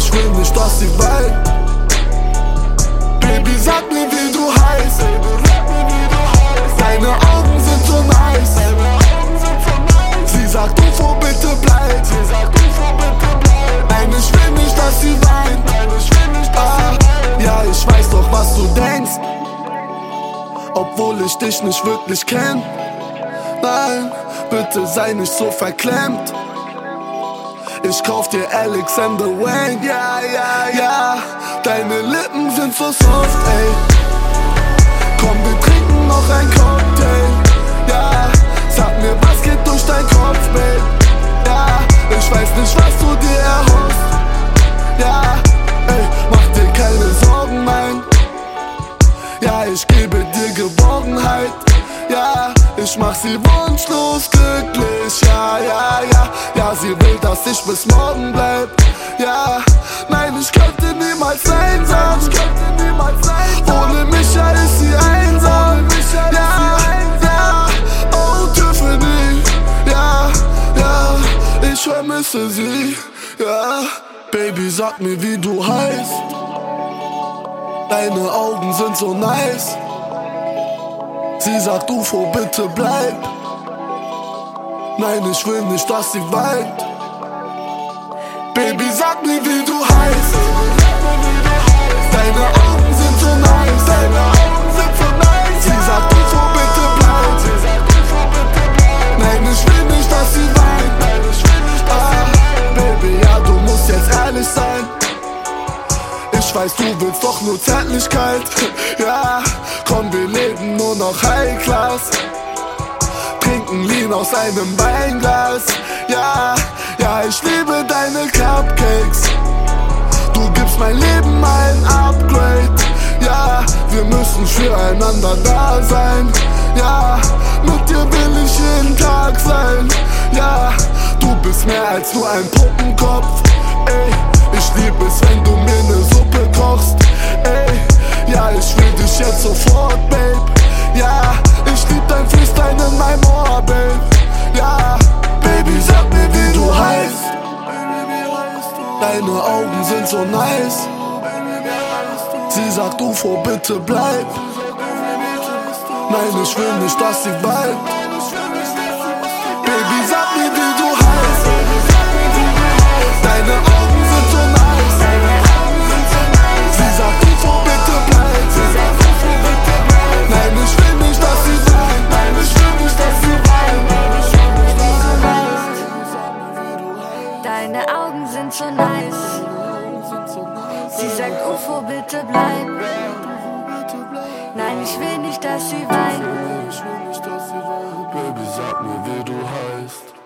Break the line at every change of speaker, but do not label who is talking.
ich will nicht, dass sie weint. Baby, sag mir, wie du heißt. Deine Augen sind so nice. Sie sagt UFO, bitte bleib. Nein, ich will nicht, dass sie weint. Ah, ja, ich weiß doch, was du denkst. Obwohl ich dich nicht wirklich kenn. Nein, bitte sei nicht so verklemmt. Ich kauf dir Alexander Wang, ja, ja, ja. Deine Lippen sind so soft, ey. Komm, wir trinken noch ein Cocktail, ja. Sag mir, was geht durch dein Kopf, babe, ja. Ich weiß nicht, was du dir erhoffst, ja. Ey, mach dir keine Sorgen, mein. Ja, ich gebe dir Geborgenheit, ja. Ich mach sie wunschlos glücklich, ja, ja, ja. Ja, sie will, dass ich bis morgen bleib, ja. Nein, ich könnte niemals einsam, ich könnte niemals einsam. Ohne mich ja ist sie einsam, ja, ja. Oh, Tiffany, ja, ja. Ich vermisse sie, ja. Baby, sag mir, wie du heißt. Deine Augen sind so nice. Sie sagt UFO, bitte bleib. Nein, ich will nicht, dass sie weint. Baby, sag mir, wie du heißt. Deine Augen sind so nice. Deine Augen sind so nice. Sie sagt UFO, bitte bleib. Nein, ich will nicht, dass sie weint. Ah, Baby, ja, du musst jetzt ehrlich sein. Ich weiß, du willst doch nur Zärtlichkeit. Ja, komm, wir leben noch High Class. Trinken Lean aus einem Weinglas. Ja, ja, ich liebe deine Cupcakes. Du gibst mein Leben ein Upgrade. Ja, wir müssen füreinander da sein. Ja, mit dir will ich jeden Tag sein. Ja, du bist mehr als nur ein Puppenkopf. Ey, ich lieb es, wenn du mir ne Suppe Deine Augen sind so nice. Sie sagt UFO, bitte bleib. Nein, ich will nicht, dass sie weint. Sie sagt UFO, bitte bleib. Nein. Ich will nicht, dass sie weint. Baby, sag mir, wie du heißt.